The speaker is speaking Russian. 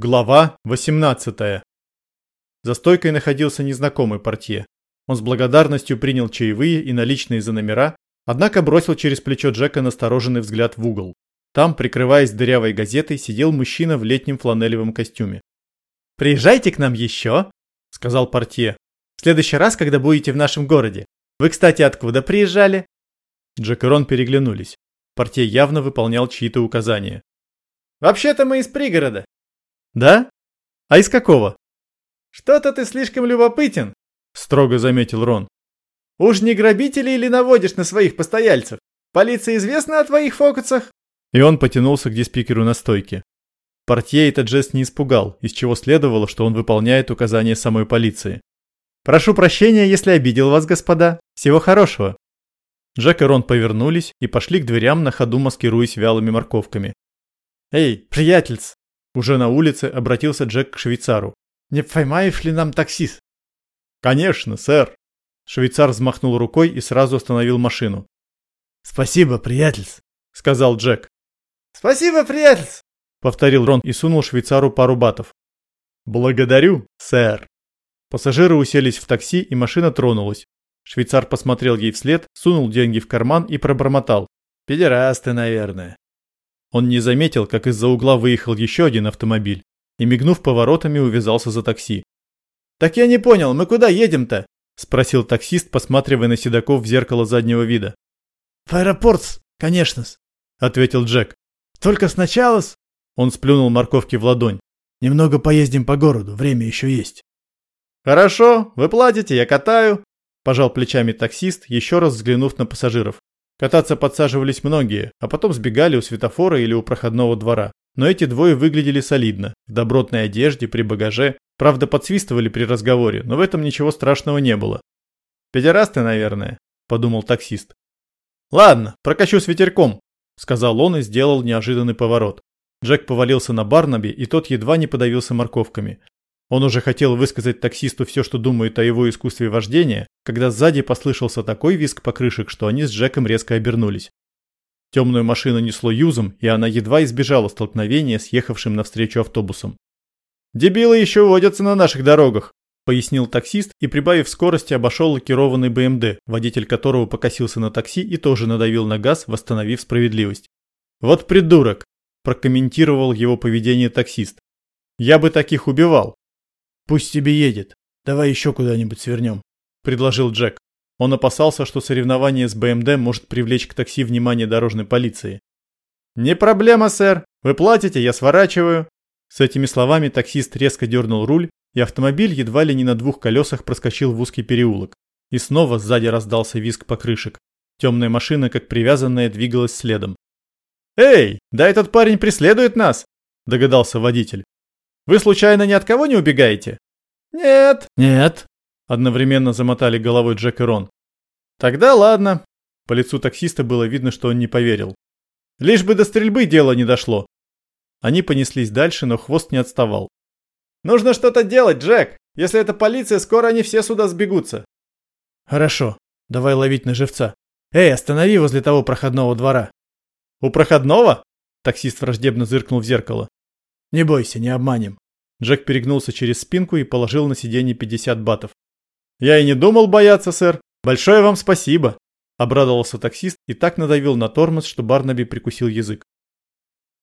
Глава 18. За стойкой находился незнакомый портье. Он с благодарностью принял чаевые и наличные за номера, однако бросил через плечо Джека настороженный взгляд в угол. Там, прикрываясь дырявой газетой, сидел мужчина в летнем фланелевом костюме. «Приезжайте к нам еще», — сказал портье. «В следующий раз, когда будете в нашем городе. Вы, кстати, откуда приезжали?» Джек и Рон переглянулись. Портье явно выполнял чьи-то указания. «Вообще-то мы из пригорода», да? А из какого? Что-то ты слишком любопытен, строго заметил Рон. Уж не грабители или наводишь на своих постояльцев? Полиция известна о твоих фокусах? И он потянулся к диспикеру на стойке. Портье этот жест не испугал, из чего следовало, что он выполняет указания самой полиции. «Прошу прощения, если обидел вас, господа. Всего хорошего». Джек и Рон повернулись и пошли к дверям, на ходу маскируясь вялыми морковками. «Эй, приятельц, уже на улице обратился Джек к швейцару. «Не поймаешь ли нам таксист?» «Конечно, сэр!» Швейцар взмахнул рукой и сразу остановил машину. «Спасибо, приятельс», — сказал Джек. «Спасибо, приятельс», — повторил Рон и сунул швейцару пару батов. «Благодарю, сэр». Пассажиры уселись в такси, и машина тронулась. Швейцар посмотрел ей вслед, сунул деньги в карман и пробормотал. «Педерасты, наверное». Он не заметил, как из-за угла выехал еще один автомобиль и, мигнув поворотами, увязался за такси. «Так я не понял, мы куда едем-то?» – спросил таксист, посматривая на седаков в зеркало заднего вида. «В аэропорт, конечно-с», – ответил Джек. «Только сначала-с...» Он сплюнул морковки в ладонь. «Немного поездим по городу, время еще есть». «Хорошо, вы платите, я катаю», – пожал плечами таксист, еще раз взглянув на пассажиров. Кататься подсаживались многие, а потом сбегали у светофора или у проходного двора. Но эти двое выглядели солидно, в добротной одежде, при багаже. Правда, подсвистывали при разговоре, но в этом ничего страшного не было. «Педерасты, наверное», – подумал таксист. «Ладно, прокачу с ветерком», – сказал он и сделал неожиданный поворот. Джек повалился на Барнаби, и тот едва не подавился морковками. Он уже хотел высказать таксисту все, что думает о его искусстве вождения, когда сзади послышался такой визг покрышек, что они с Джеком резко обернулись. Темную машину несло юзом, и она едва избежала столкновения с ехавшим навстречу автобусом. «Дебилы еще водятся на наших дорогах», – пояснил таксист и, прибавив скорости, обошел лакированный БМД, водитель которого покосился на такси и тоже надавил на газ, восстановив справедливость. «Вот придурок», – прокомментировал его поведение таксист. «Я бы таких убивал». «Пусть тебе едет. Давай еще куда-нибудь свернем», – предложил Джек. Он опасался, что соревнование с БМД может привлечь к такси внимание дорожной полиции. «Не проблема, сэр. Вы платите, я сворачиваю». С этими словами таксист резко дернул руль, и автомобиль едва ли не на двух колесах проскочил в узкий переулок. И снова сзади раздался визг покрышек. Темная машина, как привязанная, двигалась следом. «Эй, да этот парень преследует нас!» – догадался водитель. Вы случайно ни от кого не убегаете? Нет. Нет. Одновременно замотали головой Джек и Рон. Тогда ладно. По лицу таксиста было видно, что он не поверил. Лишь бы до стрельбы дело не дошло. Они понеслись дальше, но хвост не отставал. Нужно что-то делать, Джек. Если это полиция, скоро они все сюда сбегутся. Хорошо. Давай ловить на живца. Эй, останови возле того проходного двора. У проходного? Таксист враждебно зыркнул в зеркало. Не бойся, не обманем. Джек перегнулся через спинку и положил на сиденье 50 батов. Я и не думал бояться, сэр. Большое вам спасибо. Обрадовался таксист и так надавил на тормоз, что Барнаби прикусил язык.